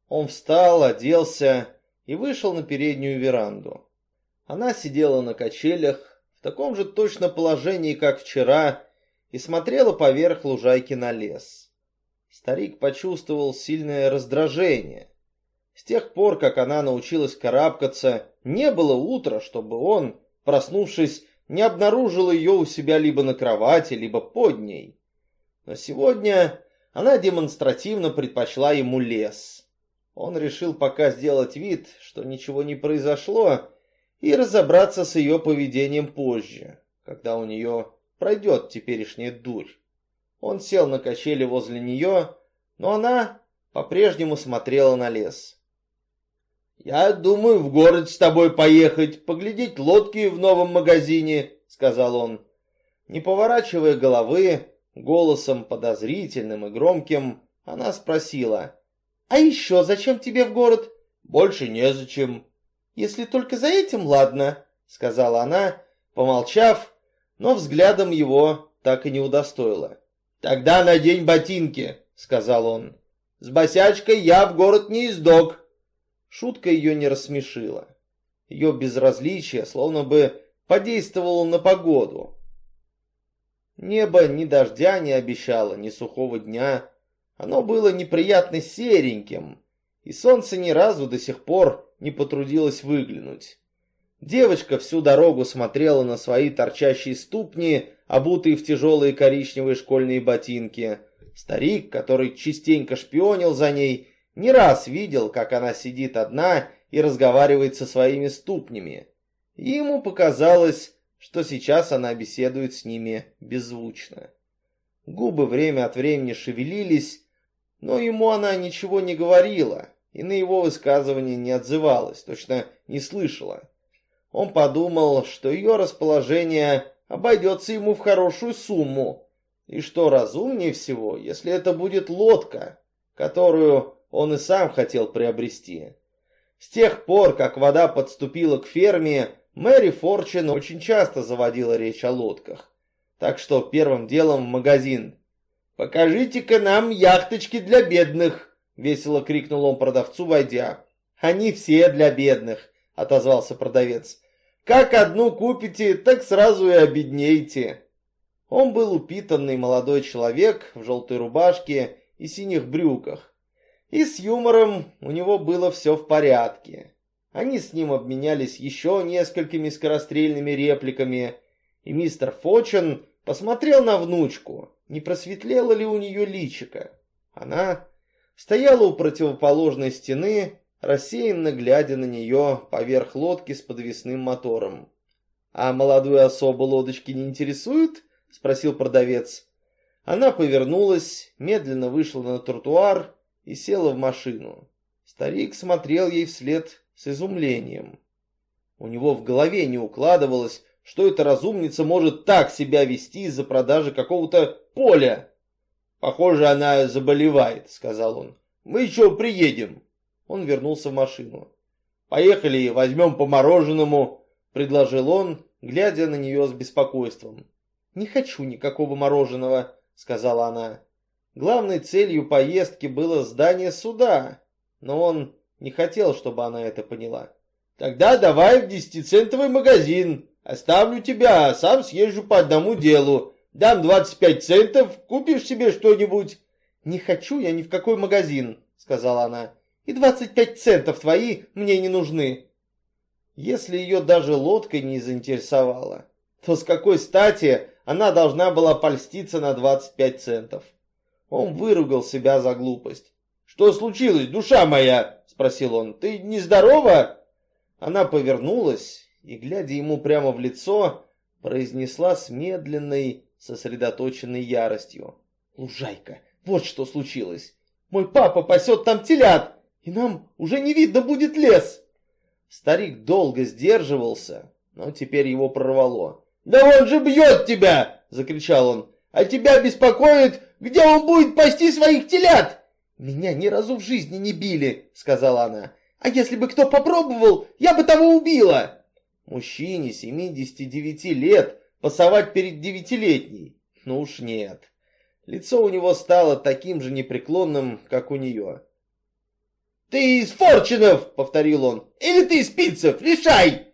Он встал, оделся и вышел на переднюю веранду. Она сидела на качелях, в таком же точно положении, как вчера, и смотрела поверх лужайки на лес. Старик почувствовал сильное раздражение. С тех пор, как она научилась карабкаться, не было утра, чтобы он, проснувшись, не обнаружил ее у себя либо на кровати, либо под ней. Но сегодня она демонстративно предпочла ему лес. Он решил пока сделать вид, что ничего не произошло, и разобраться с ее поведением позже, когда у нее пройдет теперешняя дурь. Он сел на качели возле нее, но она по-прежнему смотрела на лес. «Я думаю в город с тобой поехать, поглядеть лодки в новом магазине», — сказал он. Не поворачивая головы, голосом подозрительным и громким, она спросила. «А еще зачем тебе в город?» «Больше незачем». «Если только за этим, ладно», — сказала она, помолчав, но взглядом его так и не удостоила. «Тогда надень ботинки», — сказал он. «С босячкой я в город не издок». Шутка ее не рассмешила. Ее безразличие словно бы подействовало на погоду. Небо ни дождя не обещало, ни сухого дня. Оно было неприятно сереньким, и солнце ни разу до сих пор не потрудилось выглянуть. Девочка всю дорогу смотрела на свои торчащие ступни, обутые в тяжелые коричневые школьные ботинки. Старик, который частенько шпионил за ней, не раз видел, как она сидит одна и разговаривает со своими ступнями. И ему показалось, что сейчас она беседует с ними беззвучно. Губы время от времени шевелились, но ему она ничего не говорила и на его высказывание не отзывалась, точно не слышала. Он подумал, что ее расположение обойдется ему в хорошую сумму, и что разумнее всего, если это будет лодка, которую он и сам хотел приобрести. С тех пор, как вода подступила к ферме, Мэри Форчин очень часто заводила речь о лодках. Так что первым делом в магазин. «Покажите-ка нам яхточки для бедных!» — весело крикнул он продавцу, войдя. «Они все для бедных!» — отозвался продавец. «Как одну купите, так сразу и обеднеете!» Он был упитанный молодой человек в желтой рубашке и синих брюках. И с юмором у него было все в порядке. Они с ним обменялись еще несколькими скорострельными репликами, и мистер Фочен посмотрел на внучку, не просветлело ли у нее личико. Она стояла у противоположной стены, рассеянно глядя на нее поверх лодки с подвесным мотором. «А молодую особу лодочки не интересуют?» — спросил продавец. Она повернулась, медленно вышла на тротуар и села в машину. Старик смотрел ей вслед с изумлением. У него в голове не укладывалось, что эта разумница может так себя вести из-за продажи какого-то поля. «Похоже, она заболевает», — сказал он. «Мы еще приедем». Он вернулся в машину. «Поехали, возьмем по мороженому», — предложил он, глядя на нее с беспокойством. «Не хочу никакого мороженого», — сказала она. Главной целью поездки было здание суда, но он не хотел, чтобы она это поняла. «Тогда давай в десятицентовый магазин. Оставлю тебя, а сам съезжу по одному делу. Дам 25 центов, купишь себе что-нибудь». «Не хочу я ни в какой магазин», — сказала она. «И 25 центов твои мне не нужны». Если ее даже лодка не заинтересовала, то с какой стати она должна была польститься на 25 центов? Он выругал себя за глупость. «Что случилось, душа моя?» — спросил он. «Ты нездорова?» Она повернулась и, глядя ему прямо в лицо, произнесла с медленной, сосредоточенной яростью. «Лужайка, вот что случилось! Мой папа пасет там телят, и нам уже не видно будет лес!» Старик долго сдерживался, но теперь его прорвало. «Да он же бьет тебя!» — закричал он. «А тебя беспокоит, где он будет пасти своих телят?» «Меня ни разу в жизни не били», — сказала она. А если бы кто попробовал, я бы того убила!» Мужчине 79 лет пасовать перед девятилетней? Ну уж нет. Лицо у него стало таким же непреклонным, как у нее. «Ты из Форчинов!» — повторил он. «Или ты из Пиццев? Решай!»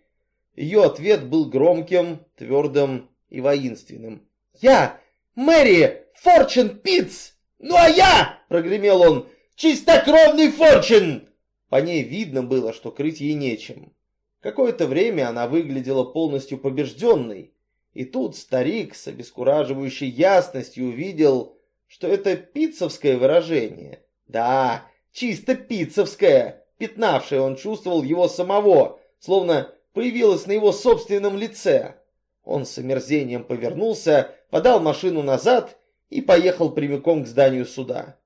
Ее ответ был громким, твердым и воинственным. «Я Мэри Форчин Пиц!» «Ну а я!» — прогремел он. «Чистокровный Форчин!» По ней видно было, что крыть ей нечем. Какое-то время она выглядела полностью побежденной. И тут старик с обескураживающей ясностью увидел, что это пиццевское выражение. Да, чисто пиццевское, пятнавшее он чувствовал его самого, словно появилось на его собственном лице. Он с омерзением повернулся, подал машину назад и поехал прямиком к зданию суда.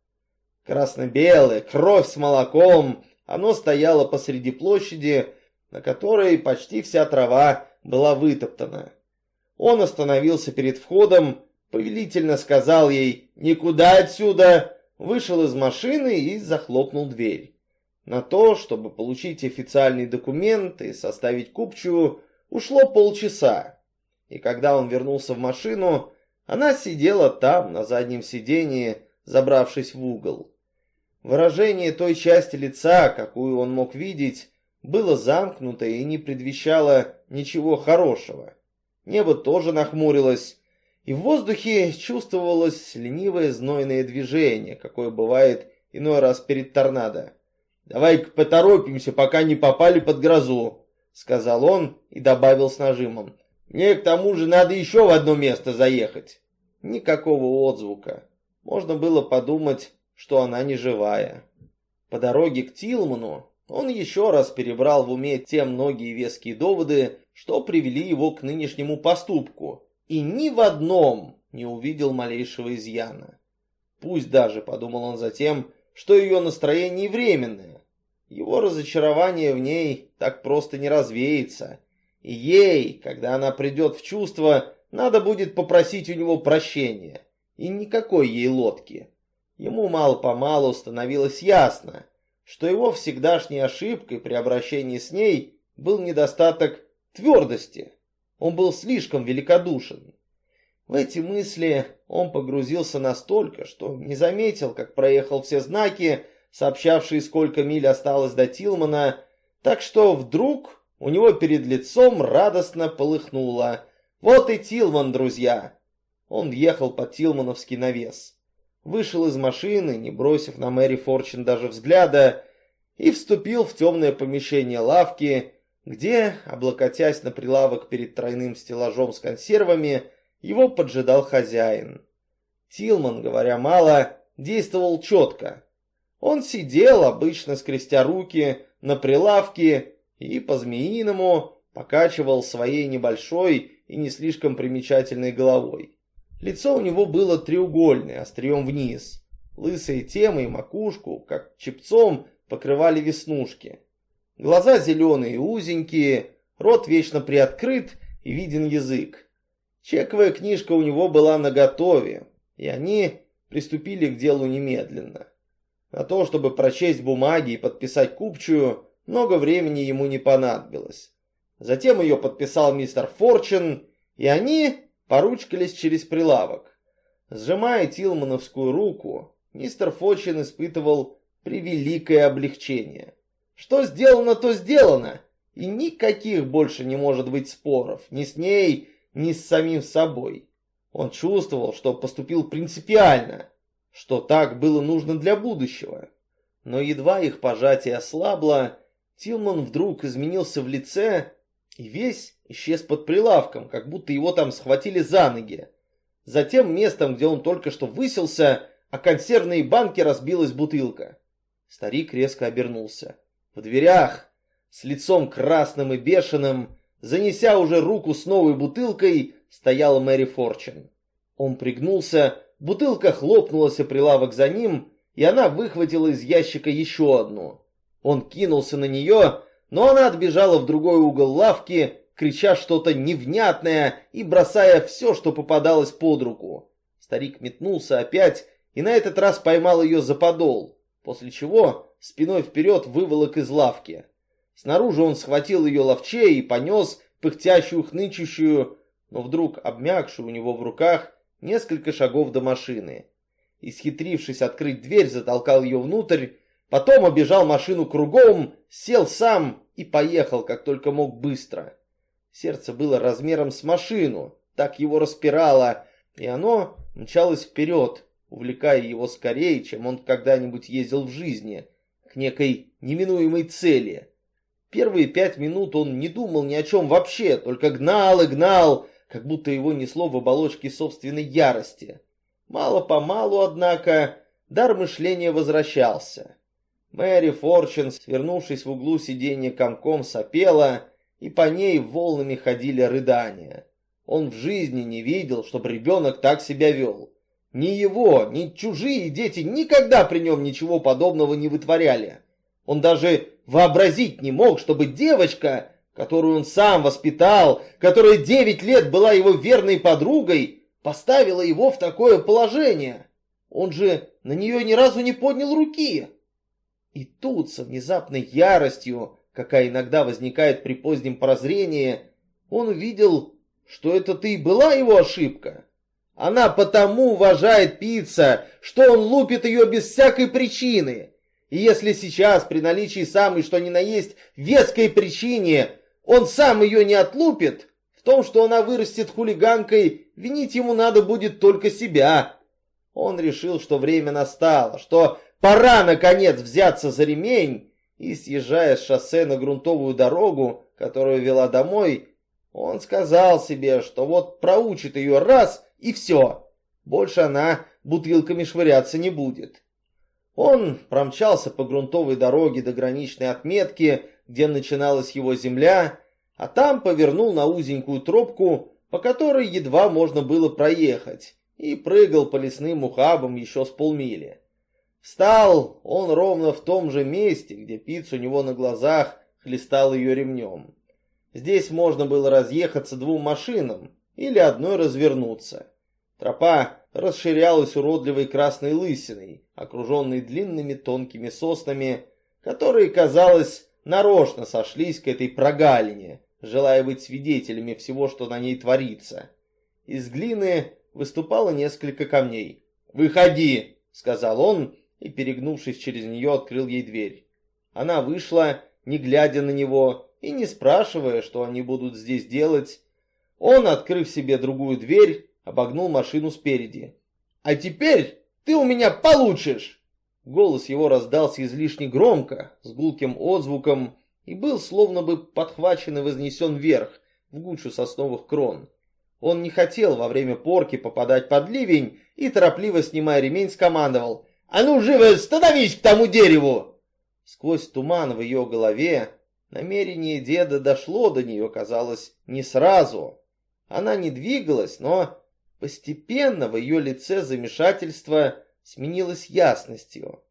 Красно-белое, кровь с молоком, оно стояло посреди площади, на которой почти вся трава была вытоптана. Он остановился перед входом, повелительно сказал ей «Никуда отсюда!» вышел из машины и захлопнул дверь. На то, чтобы получить официальный документ и составить купчую, ушло полчаса. И когда он вернулся в машину, она сидела там, на заднем сидении, забравшись в угол. Выражение той части лица, какую он мог видеть, было замкнуто и не предвещало ничего хорошего. Небо тоже нахмурилось, и в воздухе чувствовалось ленивое знойное движение, какое бывает иной раз перед торнадо. «Давай-ка поторопимся, пока не попали под грозу», — сказал он и добавил с нажимом. «Мне к тому же надо еще в одно место заехать». Никакого отзвука. Можно было подумать, что она не живая. По дороге к Тилману он еще раз перебрал в уме те многие веские доводы, что привели его к нынешнему поступку, и ни в одном не увидел малейшего изъяна. Пусть даже, подумал он затем, что ее настроение временное. Его разочарование в ней так просто не развеется. И ей, когда она придет в чувство, надо будет попросить у него прощения. И никакой ей лодки. Ему мало-помалу становилось ясно, что его всегдашней ошибкой при обращении с ней был недостаток твердости. Он был слишком великодушен. В эти мысли он погрузился настолько, что не заметил, как проехал все знаки, сообщавшие, сколько миль осталось до Тилмана, так что вдруг у него перед лицом радостно полыхнуло. «Вот и Тилман, друзья!» Он въехал под Тилмановский навес, вышел из машины, не бросив на Мэри Форчин даже взгляда, и вступил в темное помещение лавки, где, облокотясь на прилавок перед тройным стеллажом с консервами, его поджидал хозяин. Тилман, говоря мало, действовал четко. Он сидел, обычно скрестя руки, на прилавке и по-змеиному покачивал своей небольшой и не слишком примечательной головой. Лицо у него было треугольное, острием вниз. Лысые темы и макушку, как чепцом, покрывали веснушки. Глаза зеленые узенькие, рот вечно приоткрыт и виден язык. Чековая книжка у него была наготове, и они приступили к делу немедленно. На то, чтобы прочесть бумаги и подписать купчую, много времени ему не понадобилось. Затем ее подписал мистер Форчин, и они поручкались через прилавок. Сжимая Тилмановскую руку, мистер Форчин испытывал превеликое облегчение. Что сделано, то сделано. И никаких больше не может быть споров. Ни с ней, ни с самим собой. Он чувствовал, что поступил принципиально. Что так было нужно для будущего. Но едва их пожатие ослабло, Тилман вдруг изменился в лице и весь исчез под прилавком, как будто его там схватили за ноги. Затем местом, где он только что высился, о консервные банки разбилась бутылка. Старик резко обернулся. В дверях, с лицом красным и бешеным, занеся уже руку с новой бутылкой, стояла Мэри Форчин. Он пригнулся, бутылка хлопнулась о прилавок за ним, и она выхватила из ящика еще одну. Он кинулся на нее, но она отбежала в другой угол лавки, крича что-то невнятное и бросая все, что попадалось под руку. Старик метнулся опять и на этот раз поймал ее за подол, после чего спиной вперед выволок из лавки. Снаружи он схватил ее ловчей и понес пыхтящую, хнычущую, но вдруг обмякшую у него в руках несколько шагов до машины. Исхитрившись открыть дверь, затолкал ее внутрь, потом обежал машину кругом, сел сам и поехал, как только мог быстро. Сердце было размером с машину, так его распирало, и оно мчалось вперед, увлекая его скорее, чем он когда-нибудь ездил в жизни, к некой неминуемой цели. Первые пять минут он не думал ни о чем вообще, только гнал и гнал, как будто его несло в оболочке собственной ярости. Мало-помалу, однако, дар мышления возвращался. Мэри Форчин, свернувшись в углу сиденья комком, сопела, и по ней волнами ходили рыдания. Он в жизни не видел, чтобы ребенок так себя вел. Ни его, ни чужие дети никогда при нем ничего подобного не вытворяли. Он даже вообразить не мог, чтобы девочка, которую он сам воспитал, которая девять лет была его верной подругой, поставила его в такое положение. Он же на нее ни разу не поднял руки. И тут со внезапной яростью, какая иногда возникает при позднем прозрении, он увидел, что это-то и была его ошибка. Она потому уважает Пицца, что он лупит ее без всякой причины. И если сейчас, при наличии самой что ни на есть веской причине, он сам ее не отлупит, в том, что она вырастет хулиганкой, винить ему надо будет только себя. Он решил, что время настало, что пора, наконец, взяться за ремень, и, съезжая с шоссе на грунтовую дорогу, которая вела домой, он сказал себе, что вот проучит ее раз и все. Больше она бутылками швыряться не будет. Он промчался по грунтовой дороге до граничной отметки, где начиналась его земля, а там повернул на узенькую тропку, по которой едва можно было проехать, и прыгал по лесным ухабам еще с полмили. Встал он ровно в том же месте, где Пиц у него на глазах хлестал ее ремнем. Здесь можно было разъехаться двум машинам или одной развернуться. Тропа расширялась уродливой красной лысиной, окруженной длинными тонкими соснами, которые, казалось, нарочно сошлись к этой прогалине, желая быть свидетелями всего, что на ней творится. Из глины выступало несколько камней. «Выходи!» — сказал он, и, перегнувшись через нее, открыл ей дверь. Она вышла, не глядя на него, и не спрашивая, что они будут здесь делать, он, открыв себе другую дверь, обогнул машину спереди. «А теперь ты у меня получишь!» Голос его раздался излишне громко, с гулким отзвуком, и был словно бы подхвачен и вознесен вверх, в гущу сосновых крон. Он не хотел во время порки попадать под ливень и, торопливо снимая ремень, скомандовал «А ну, живо, становись к тому дереву!» Сквозь туман в ее голове Намерение деда дошло до нее, казалось, не сразу. Она не двигалась, но постепенно в ее лице замешательство сменилось ясностью.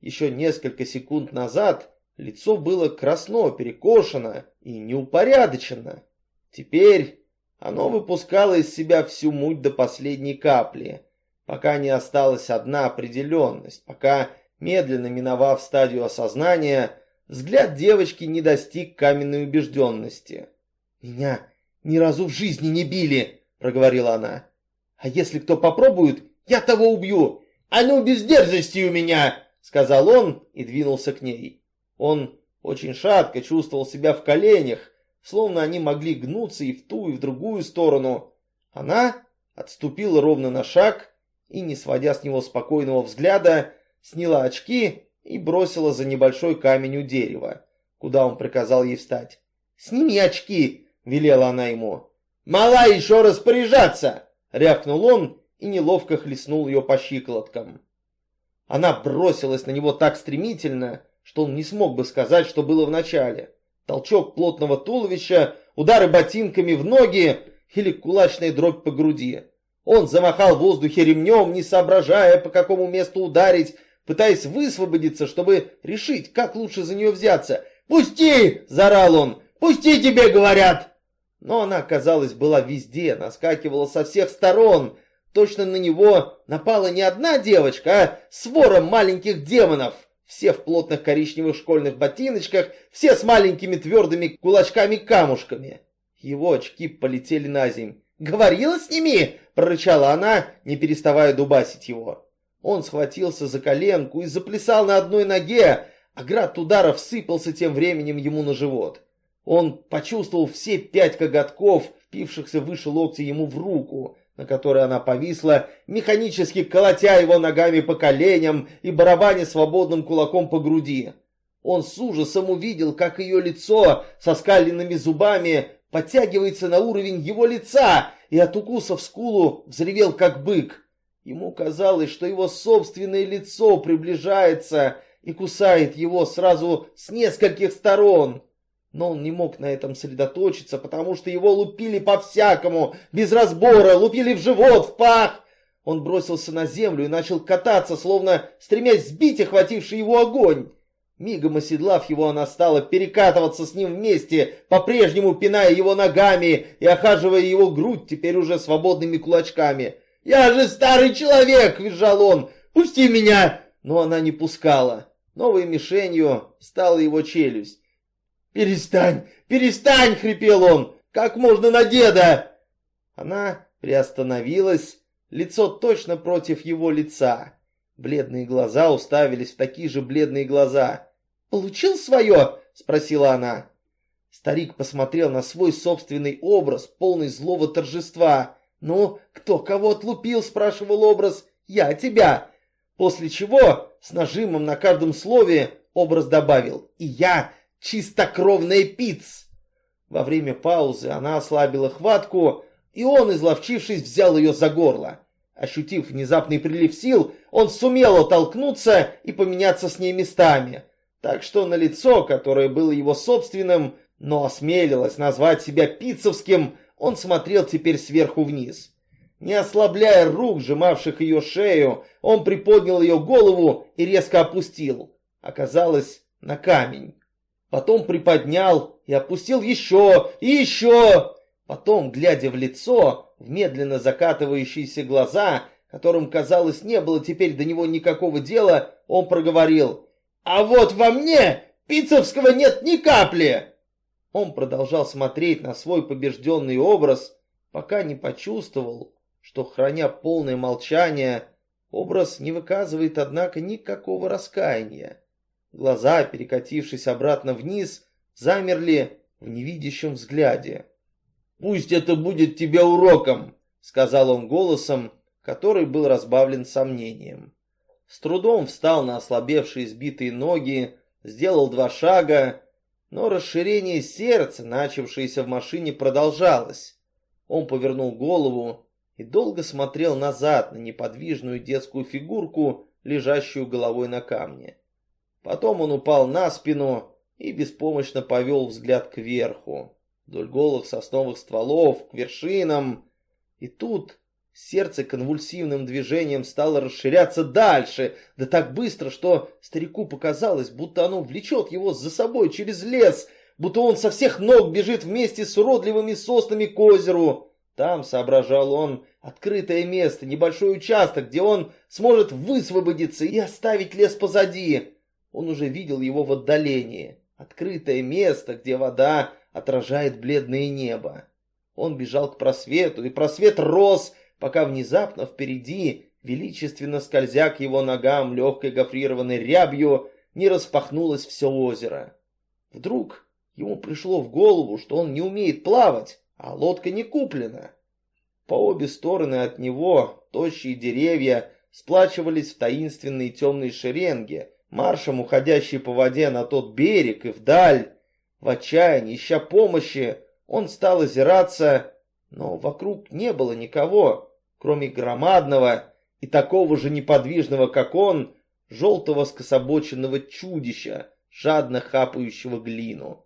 Еще несколько секунд назад лицо было красно, перекошено и неупорядочено. Теперь оно выпускало из себя всю муть до последней капли, пока не осталась одна определенность, пока, медленно миновав стадию осознания, Взгляд девочки не достиг каменной убежденности. «Меня ни разу в жизни не били», — проговорила она. «А если кто попробует, я того убью. А ну, без дерзости у меня!» — сказал он и двинулся к ней. Он очень шатко чувствовал себя в коленях, словно они могли гнуться и в ту, и в другую сторону. Она отступила ровно на шаг и, не сводя с него спокойного взгляда, сняла очки и бросила за небольшой камень у дерева, куда он приказал ей встать. «Сними очки!» — велела она ему. «Мала еще распоряжаться!» — рявкнул он и неловко хлестнул ее по щиколоткам. Она бросилась на него так стремительно, что он не смог бы сказать, что было вначале. Толчок плотного туловища, удары ботинками в ноги или кулачная дробь по груди. Он замахал в воздухе ремнем, не соображая, по какому месту ударить, пытаясь высвободиться, чтобы решить, как лучше за нее взяться. «Пусти!» – заорал он. «Пусти, тебе говорят!» Но она, казалось, была везде, наскакивала со всех сторон. Точно на него напала не одна девочка, а свора маленьких демонов. все в плотных коричневых школьных ботиночках, все с маленькими твердыми кулачками-камушками. Его очки полетели на земь. «Говорила с ними!» — прорычала она, не переставая дубасить его. Он схватился за коленку и заплясал на одной ноге, а град ударов сыпался тем временем ему на живот. Он почувствовал все пять коготков, впившихся выше локтя ему в руку, на которой она повисла, механически колотя его ногами по коленям и барабаня свободным кулаком по груди. Он с ужасом увидел, как ее лицо со скаленными зубами подтягивается на уровень его лица, и от укуса в скулу взревел как бык. Ему казалось, что его собственное лицо приближается и кусает его сразу с нескольких сторон. Но он не мог на этом сосредоточиться, потому что его лупили по-всякому, без разбора, лупили в живот, в пах. Он бросился на землю и начал кататься, словно стремясь сбить охвативший его огонь. Мигом оседлав его, она стала перекатываться с ним вместе, по-прежнему пиная его ногами и охаживая его грудь теперь уже свободными кулачками. «Я же старый человек!» — визжал он. «Пусти меня!» Но она не пускала. Новой мишенью стала его челюсть. «Перестань! Перестань!» — хрипел он. «Как можно на деда?» Она приостановилась, лицо точно против его лица. Бледные глаза уставились в такие же бледные глаза. «Получил свое?» — спросила она. Старик посмотрел на свой собственный образ, полный злого торжества. «Ну, кто кого отлупил?» — спрашивал образ. «Я тебя!» После чего, с нажимом на каждом слове, образ добавил. «И я чистокровная пиц!» Во время паузы она ослабила хватку, и он, изловчившись, взял ее за горло. Ощутив внезапный прилив сил, он сумел оттолкнуться и поменяться с ней местами. Так что на лицо, которое было его собственным, но осмелилось назвать себя пиццевским, он смотрел теперь сверху вниз. Не ослабляя рук, сжимавших ее шею, он приподнял ее голову и резко опустил. Оказалось, на камень. Потом приподнял и опустил еще и еще. Потом, глядя в лицо, в медленно закатывающиеся глаза, которым, казалось, не было теперь до него никакого дела, он проговорил а вот во мне пиццевского нет ни капли!» Он продолжал смотреть на свой побежденный образ, пока не почувствовал, что, храня полное молчание, образ не выказывает, однако, никакого раскаяния. Глаза, перекатившись обратно вниз, замерли в невидящем взгляде. «Пусть это будет тебе уроком», — сказал он голосом, который был разбавлен сомнением. С трудом встал на ослабевшие сбитые ноги, сделал два шага, но расширение сердца, начавшееся в машине, продолжалось. Он повернул голову и долго смотрел назад на неподвижную детскую фигурку, лежащую головой на камне. Потом он упал на спину и беспомощно повел взгляд кверху, вдоль голых сосновых стволов, к вершинам. И тут Сердце конвульсивным движением стало расширяться дальше, да так быстро, что старику показалось, будто оно влечет его за собой через лес, будто он со всех ног бежит вместе с уродливыми соснами к озеру. Там, соображал он, открытое место, небольшой участок, где он сможет высвободиться и оставить лес позади. Он уже видел его в отдалении. Открытое место, где вода отражает бледное небо. Он бежал к просвету, и просвет рос, пока внезапно впереди, величественно скользя к его ногам легкой гофрированной рябью, не распахнулось все озеро. Вдруг ему пришло в голову, что он не умеет плавать, а лодка не куплена. По обе стороны от него тощие деревья сплачивались в таинственные темные шеренги, маршем уходящие по воде на тот берег и вдаль. В отчаянии, ища помощи, он стал озираться, но вокруг не было никого кроме громадного и такого же неподвижного, как он, желтого скособоченного чудища, жадно хапающего глину.